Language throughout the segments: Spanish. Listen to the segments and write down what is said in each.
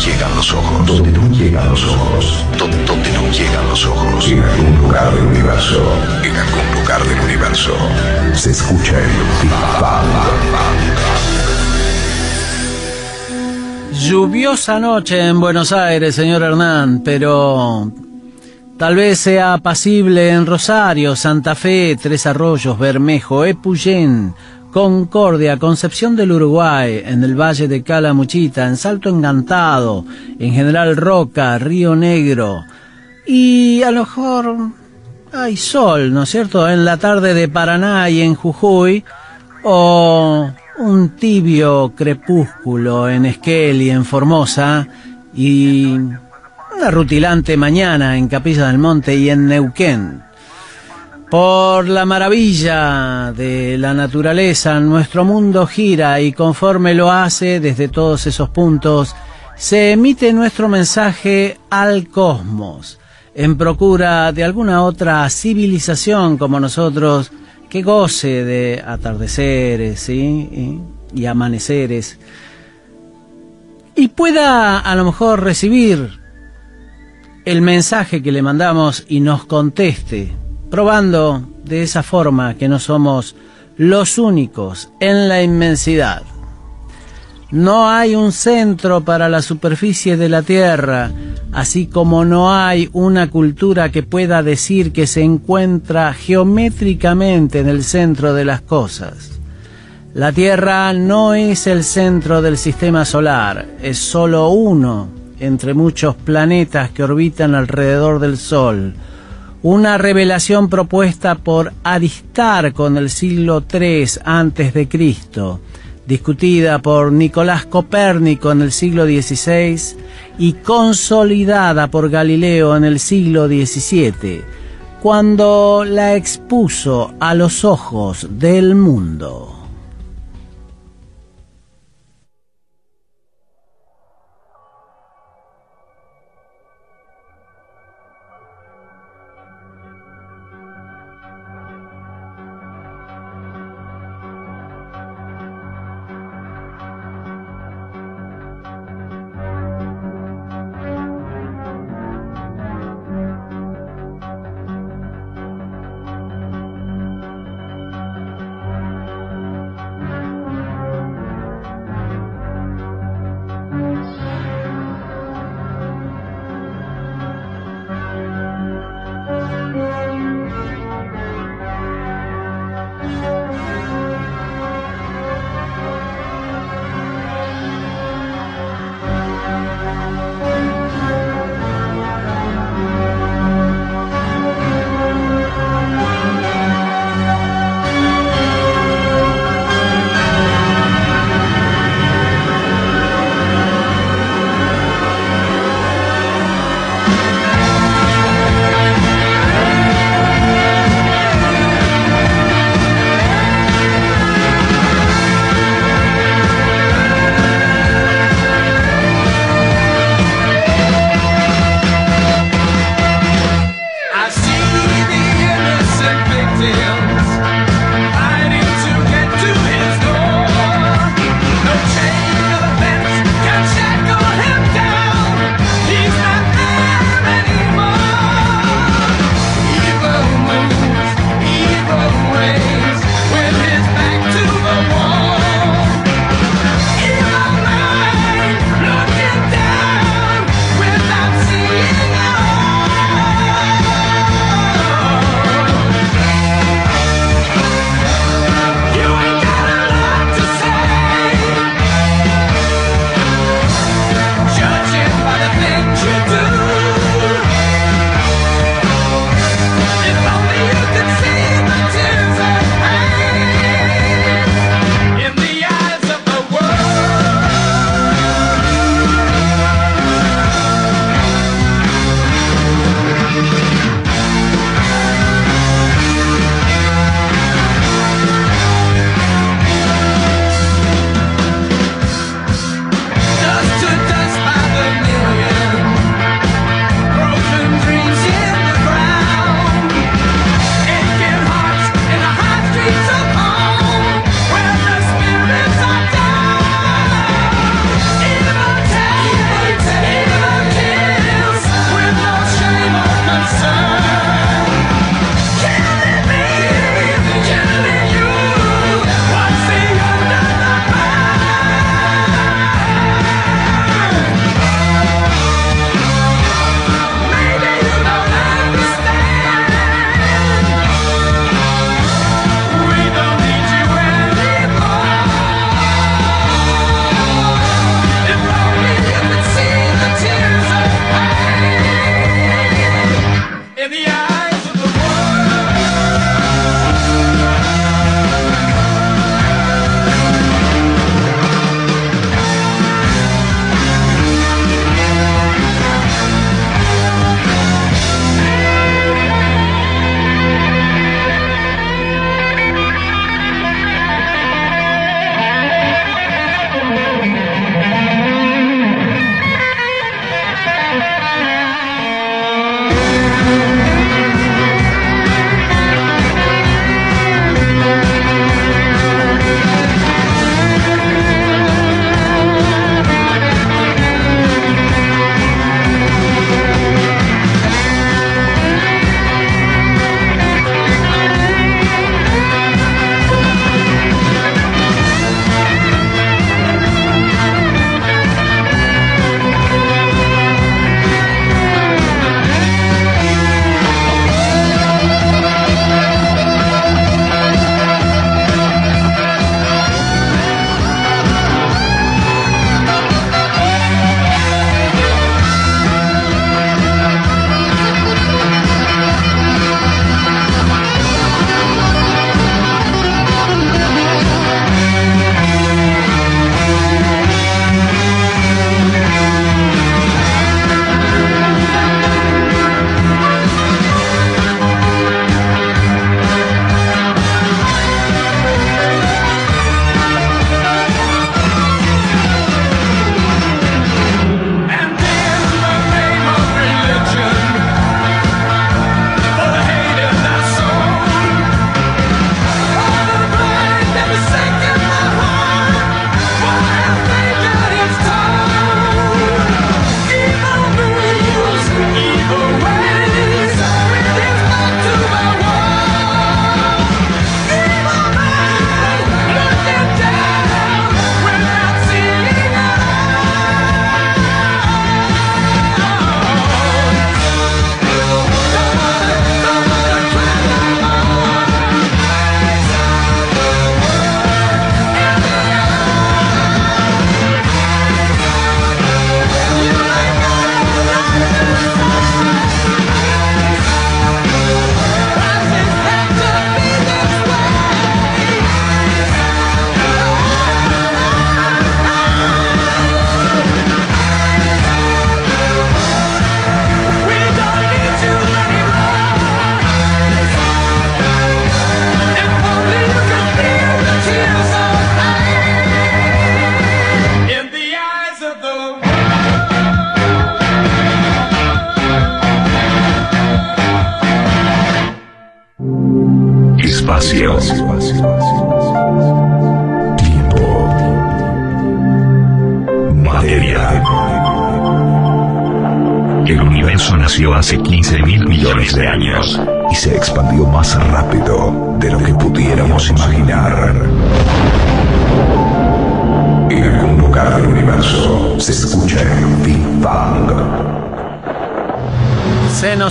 Llegan los ojos. Donde no llegan los ojos. Donde no llegan los ojos. En algún lugar del universo. En algún lugar del universo. Se escucha el Big Lluviosa noche en Buenos Aires, señor Hernán, pero tal vez sea apacible en Rosario, Santa Fe, Tres Arroyos, Bermejo, Epuyén, Concordia, Concepción del Uruguay, en el Valle de Calamuchita, en Salto Encantado, en General Roca, Río Negro. Y a lo mejor hay sol, ¿no es cierto?, en la tarde de Paraná y en Jujuy, o un tibio crepúsculo en Esquel y en Formosa, y una rutilante mañana en Capilla del Monte y en Neuquén. Por la maravilla de la naturaleza, nuestro mundo gira y conforme lo hace desde todos esos puntos, se emite nuestro mensaje al cosmos, en procura de alguna otra civilización como nosotros que goce de atardeceres y amaneceres. Y pueda a lo mejor recibir el mensaje que le mandamos y nos conteste probando de esa forma que no somos los únicos en la inmensidad. No hay un centro para la superficie de la Tierra, así como no hay una cultura que pueda decir que se encuentra geométricamente en el centro de las cosas. La Tierra no es el centro del sistema solar, es solo uno entre muchos planetas que orbitan alrededor del Sol, una revelación propuesta por Aristarco en el siglo III antes de Cristo, discutida por Nicolás Copérnico en el siglo XVI y consolidada por Galileo en el siglo XVII, cuando la expuso a los ojos del mundo.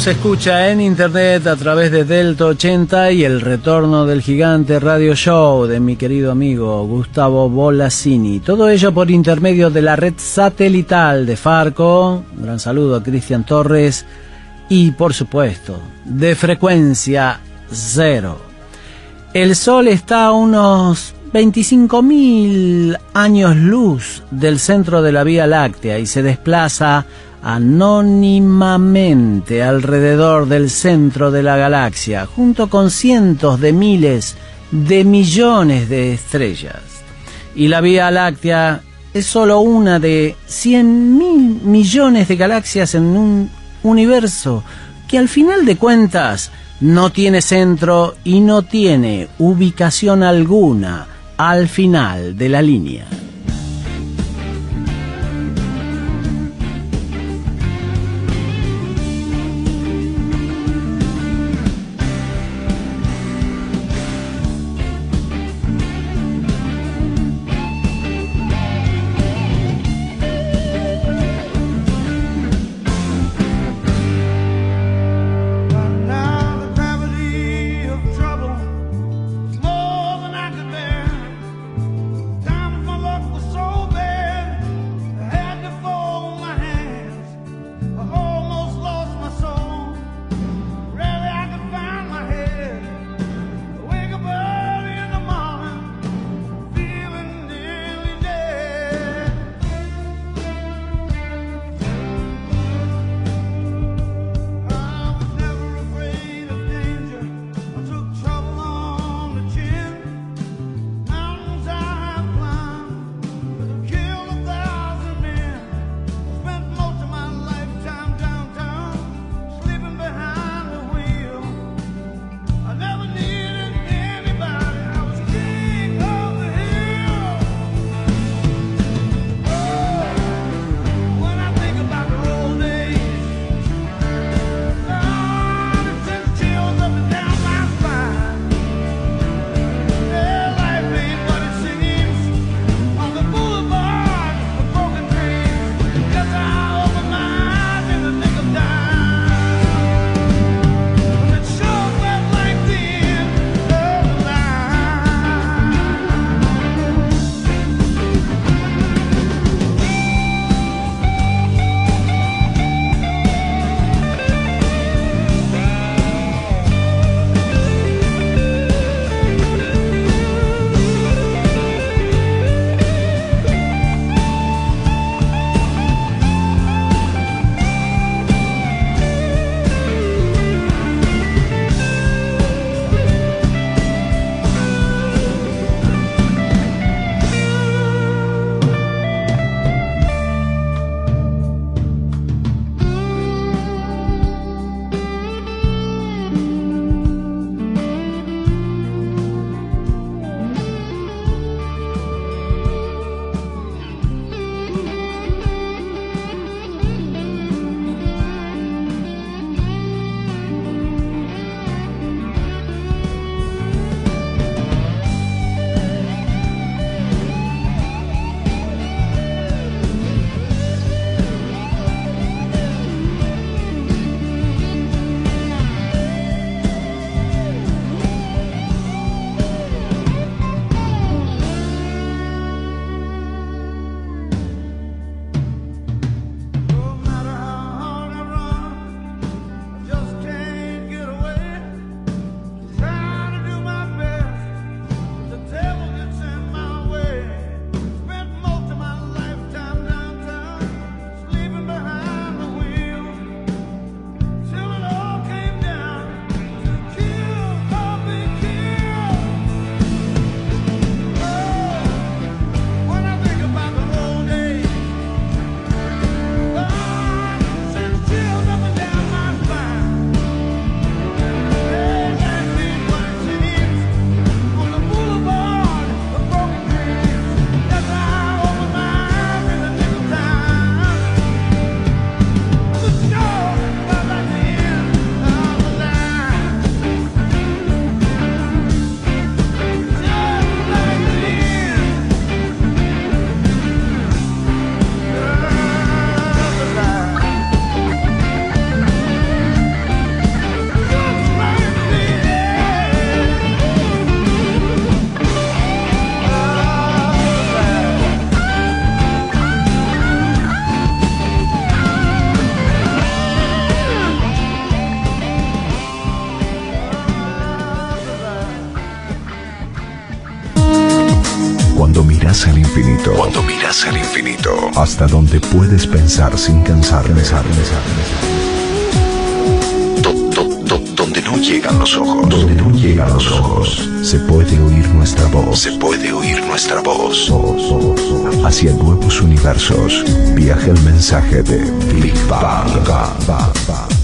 Escucha en internet a través de Delta 80 y el retorno del gigante radio show de mi querido amigo Gustavo Bolasini. Todo ello por intermedio de la red satelital de Farco. Un gran saludo a Cristian Torres. Y por supuesto, de frecuencia cero. El Sol está a unos 25.000 años luz del centro de la Vía Láctea y se desplaza anónimamente alrededor del centro de la galaxia, junto con cientos de miles de millones de estrellas. Y la Vía Láctea es solo una de cien mil millones de galaxias en un universo que al final de cuentas no tiene centro y no tiene ubicación alguna al final de la línea. Miras al infinito, cuando miras al infinito, hasta donde puedes pensar sin cansar, pensar, Donde no llegan los ojos, donde no llegan los ojos, se puede oír nuestra voz, se puede oír nuestra voz. Hacia nuevos universos, viaja el mensaje de Big Bang.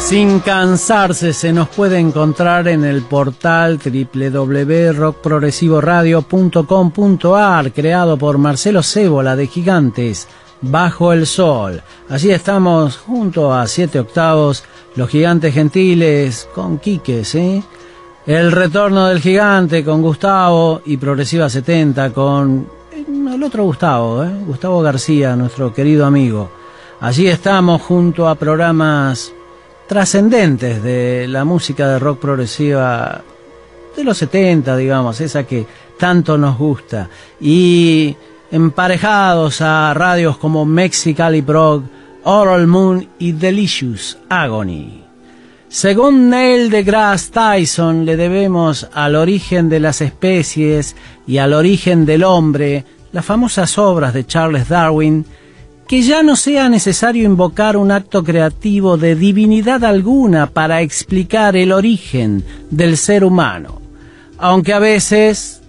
Sin cansarse se nos puede encontrar en el portal www.rockprogresivoradio.com.ar creado por Marcelo Cébola de Gigantes Bajo el Sol. Allí estamos junto a siete octavos, los gigantes gentiles con Quique, ¿sí? El retorno del gigante con Gustavo y Progresiva 70 con el otro Gustavo, ¿eh? Gustavo García, nuestro querido amigo. Allí estamos junto a programas trascendentes de la música de rock progresiva de los 70, digamos, esa que tanto nos gusta. Y emparejados a radios como Mexicali Prog, Oral Moon y Delicious Agony. Según Neil deGrasse Tyson, le debemos al origen de las especies y al origen del hombre las famosas obras de Charles Darwin que ya no sea necesario invocar un acto creativo de divinidad alguna para explicar el origen del ser humano, aunque a veces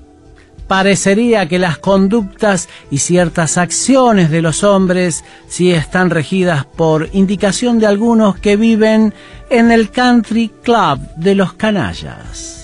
parecería que las conductas y ciertas acciones de los hombres sí están regidas por indicación de algunos que viven en el country club de los canallas.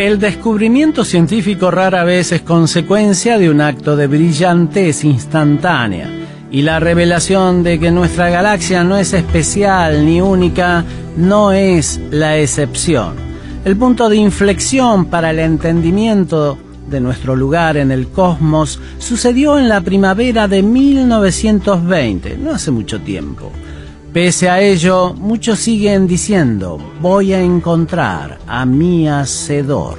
El descubrimiento científico rara vez es consecuencia de un acto de brillantez instantánea, y la revelación de que nuestra galaxia no es especial ni única no es la excepción. El punto de inflexión para el entendimiento de nuestro lugar en el cosmos sucedió en la primavera de 1920, no hace mucho tiempo. Pese a ello, muchos siguen diciendo, voy a encontrar a mi hacedor.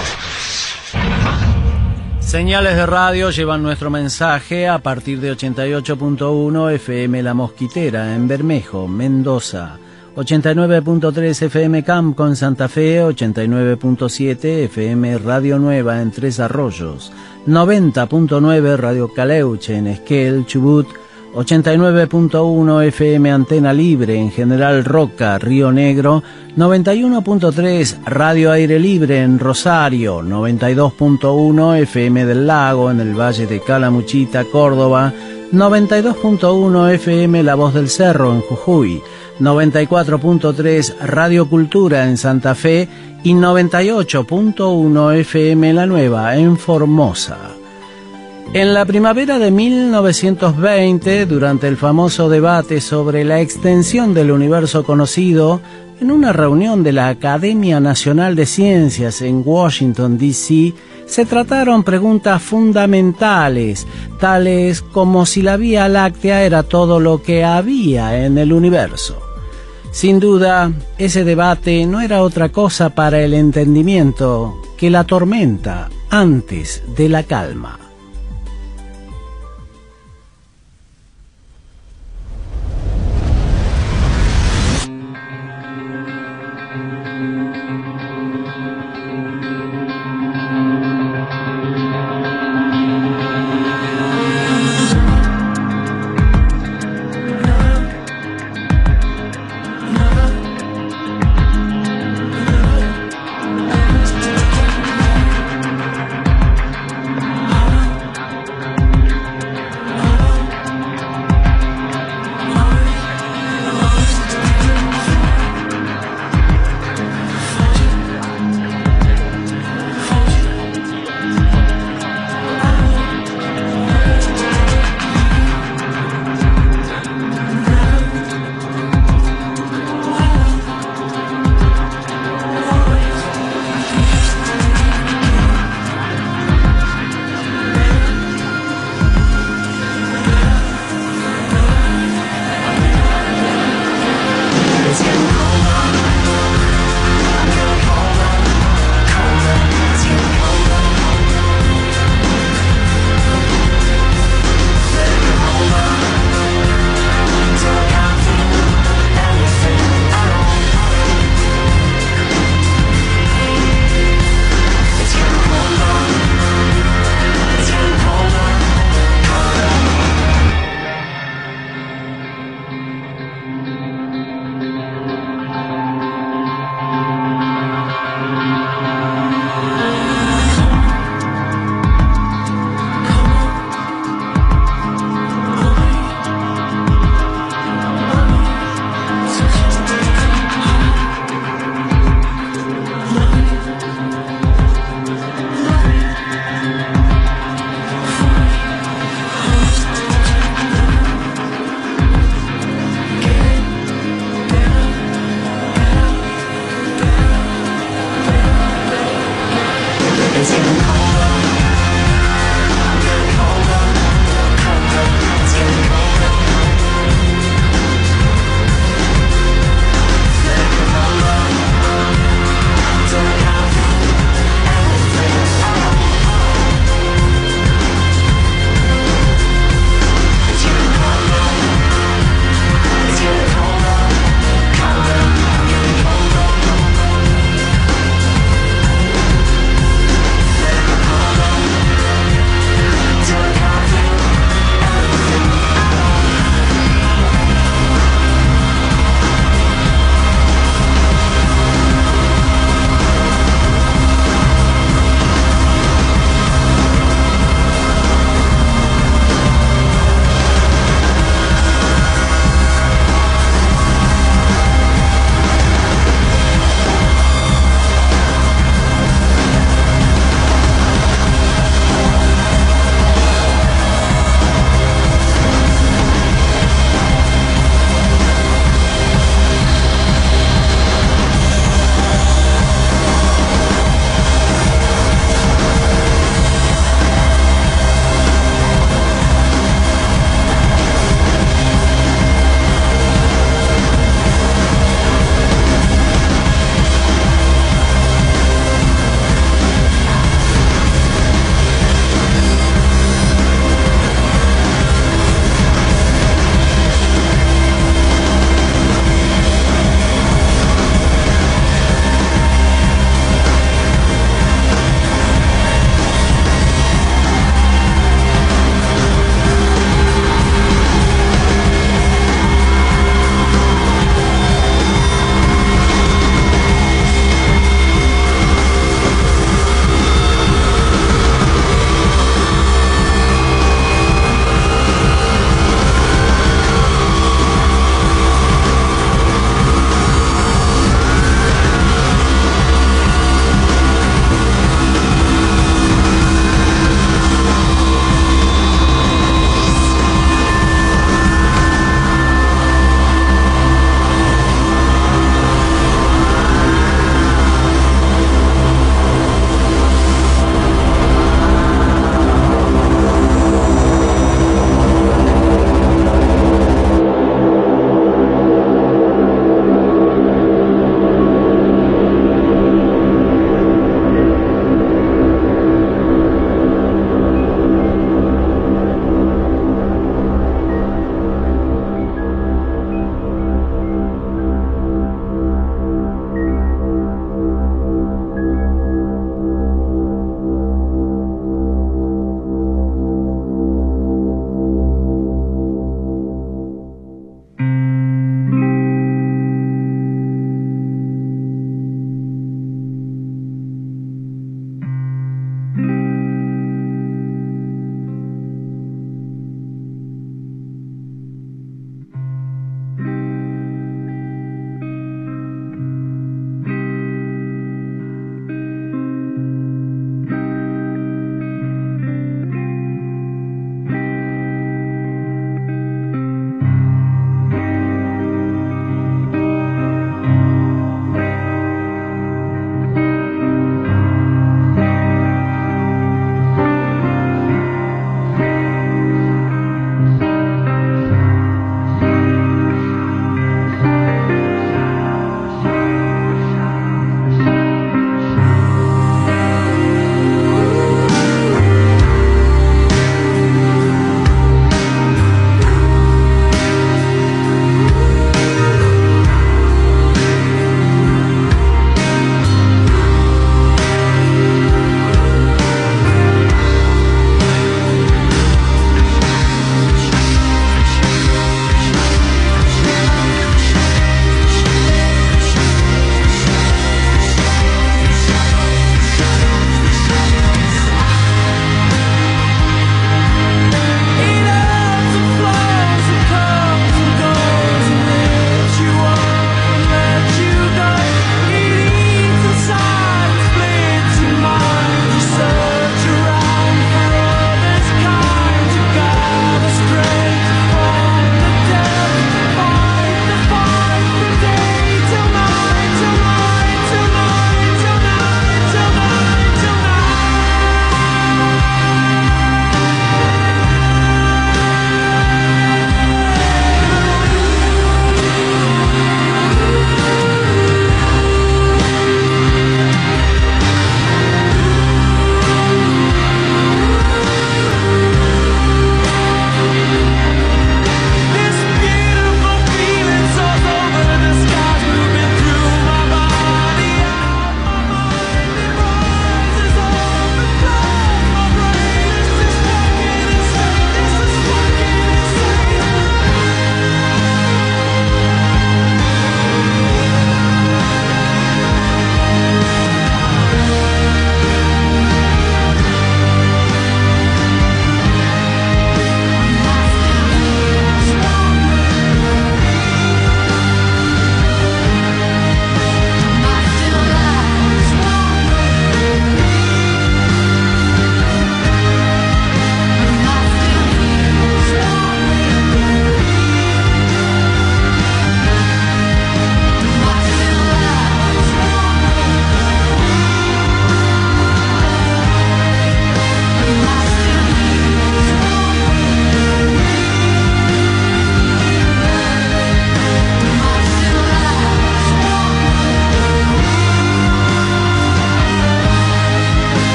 Señales de radio llevan nuestro mensaje a partir de 88.1 FM La Mosquitera en Bermejo, Mendoza. 89.3 FM Campo en Santa Fe, 89.7 FM Radio Nueva en Tres Arroyos, 90.9 Radio Caleuche en Esquel, Chubut, 89.1 FM Antena Libre en General Roca, Río Negro, 91.3 Radio Aire Libre en Rosario, 92.1 FM del Lago en el Valle de Calamuchita, Córdoba, 92.1 FM La Voz del Cerro en Jujuy, 94.3 Radio Cultura en Santa Fe y 98.1 FM La Nueva en Formosa. En la primavera de 1920, durante el famoso debate sobre la extensión del universo conocido, en una reunión de la Academia Nacional de Ciencias en Washington, D.C., se trataron preguntas fundamentales, tales como si la Vía Láctea era todo lo que había en el universo. Sin duda, ese debate no era otra cosa para el entendimiento que la tormenta antes de la calma.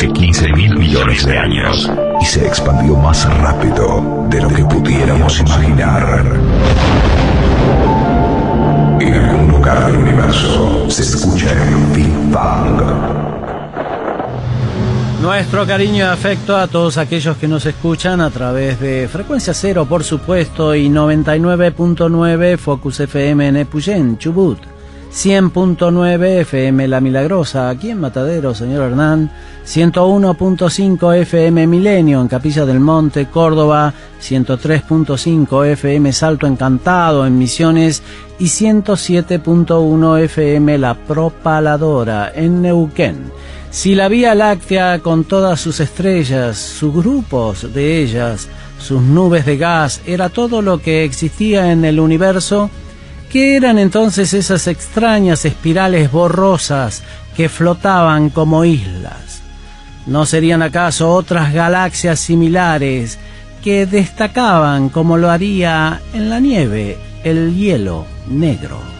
Hace 15 mil millones de años y se expandió más rápido de lo que pudiéramos imaginar. En algún lugar del universo se escucha el Big Bang. Nuestro cariño y afecto a todos aquellos que nos escuchan a través de Frecuencia Cero, por supuesto, y 99.9 Focus FM en Epuyén, Chubut. 100.9 FM La Milagrosa, aquí en Matadero, señor Hernán, 101.5 FM Milenio en Capilla del Monte, Córdoba, 103.5 FM Salto Encantado en Misiones. Y 107.1 FM La Propaladora en Neuquén. Si la Vía Láctea con todas sus estrellas, sus grupos de ellas, sus nubes de gas, era todo lo que existía en el universo, ¿Qué eran entonces esas extrañas espirales borrosas que flotaban como islas? ¿No serían acaso otras galaxias similares que destacaban como lo haría en la nieve el hielo negro?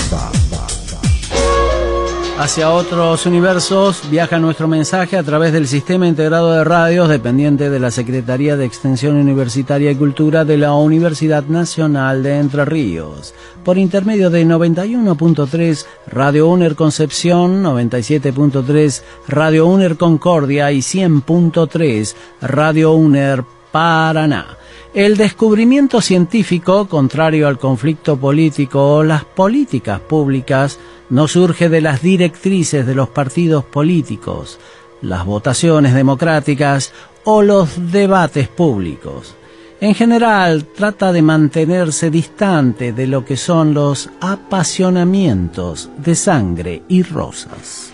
Hacia otros universos viaja nuestro mensaje a través del Sistema Integrado de Radios dependiente de la Secretaría de Extensión Universitaria y Cultura de la Universidad Nacional de Entre Ríos, por intermedio de 91.3 Radio UNER Concepción, 97.3 Radio UNER Concordia y 100.3 Radio UNER Paraná. El descubrimiento científico, contrario al conflicto político o las políticas públicas, no surge de las directrices de los partidos políticos, las votaciones democráticas o los debates públicos. En general, trata de mantenerse distante de lo que son los apasionamientos de sangre y rosas.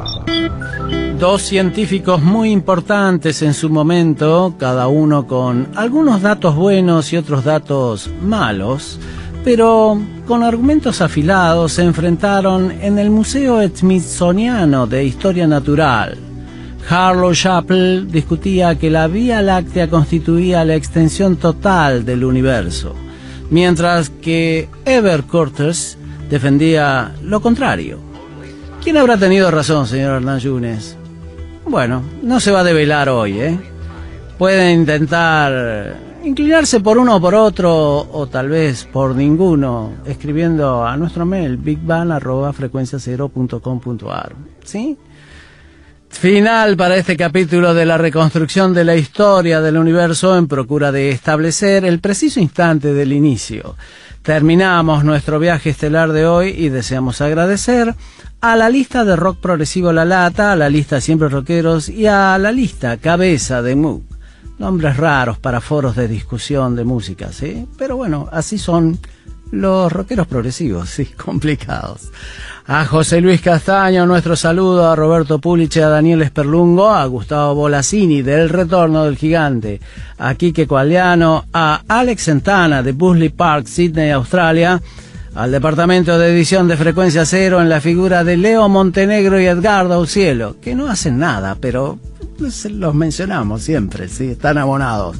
Dos científicos muy importantes en su momento, cada uno con algunos datos buenos y otros datos malos, pero con argumentos afilados se enfrentaron en el Museo Smithsoniano de Historia Natural. Harlow Chappell discutía que la Vía Láctea constituía la extensión total del universo, mientras que Ever Curtis defendía lo contrario. ¿Quién habrá tenido razón, señor Hernán Yunes? Bueno, no se va a develar hoy, ¿eh? Pueden intentar inclinarse por uno o por otro, o tal vez por ninguno, escribiendo a nuestro mail bigbang.frecuenciacero.com.ar. ¿Sí? Final para este capítulo de la reconstrucción de la historia del universo en procura de establecer el preciso instante del inicio. Terminamos nuestro viaje estelar de hoy y deseamos agradecer a la lista de rock progresivo La Lata, a la lista Siempre Rockeros y a la lista Cabeza de Moog. Nombres raros para foros de discusión de música, ¿sí? Pero bueno, así son los rockeros progresivos, sí, complicados. A José Luis Castaño, nuestro saludo, a Roberto Puliche, a Daniel Esperlungo, a Gustavo Bolasini del Retorno del Gigante, a Quique Coaliano, a Alex Santana de Busley Park, Sydney, Australia, al departamento de edición de Frecuencia Cero en la figura de Leo Montenegro y Edgardo Cielo, que no hacen nada, pero los mencionamos siempre, sí, están abonados.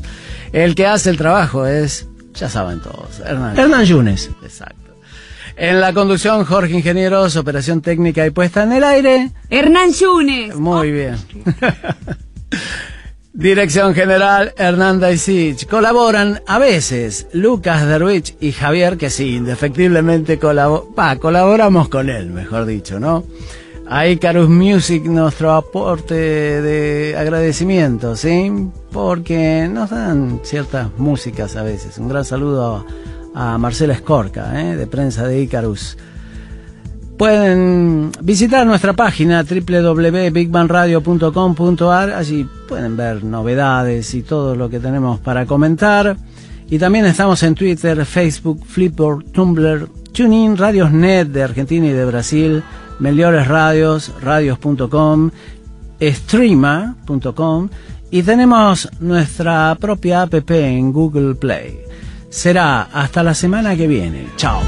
El que hace el trabajo es, ya saben todos, Hernán, Hernán Yunes. Exacto. En la conducción, Jorge Ingenieros, operación técnica y puesta en el aire. Hernán Yunes. Muy bien. Dirección General Hernán Daisich. Colaboran a veces Lucas Derwich y Javier, que sí, indefectiblemente colaboramos con él, mejor dicho, ¿no? A Icarus Music nuestro aporte de agradecimiento, ¿sí? Porque nos dan ciertas músicas a veces. Un gran saludo a, a Marcela Escorca, ¿eh? de prensa de Icarus. Pueden visitar nuestra página www.bigbanradio.com.ar, allí pueden ver novedades y todo lo que tenemos para comentar. Y también estamos en Twitter, Facebook, Flipboard, Tumblr, TuneIn, Radiosnet de Argentina y de Brasil, Meliores Radios, radios.com, streama.com y tenemos nuestra propia app en Google Play. Será hasta la semana que viene. Chao.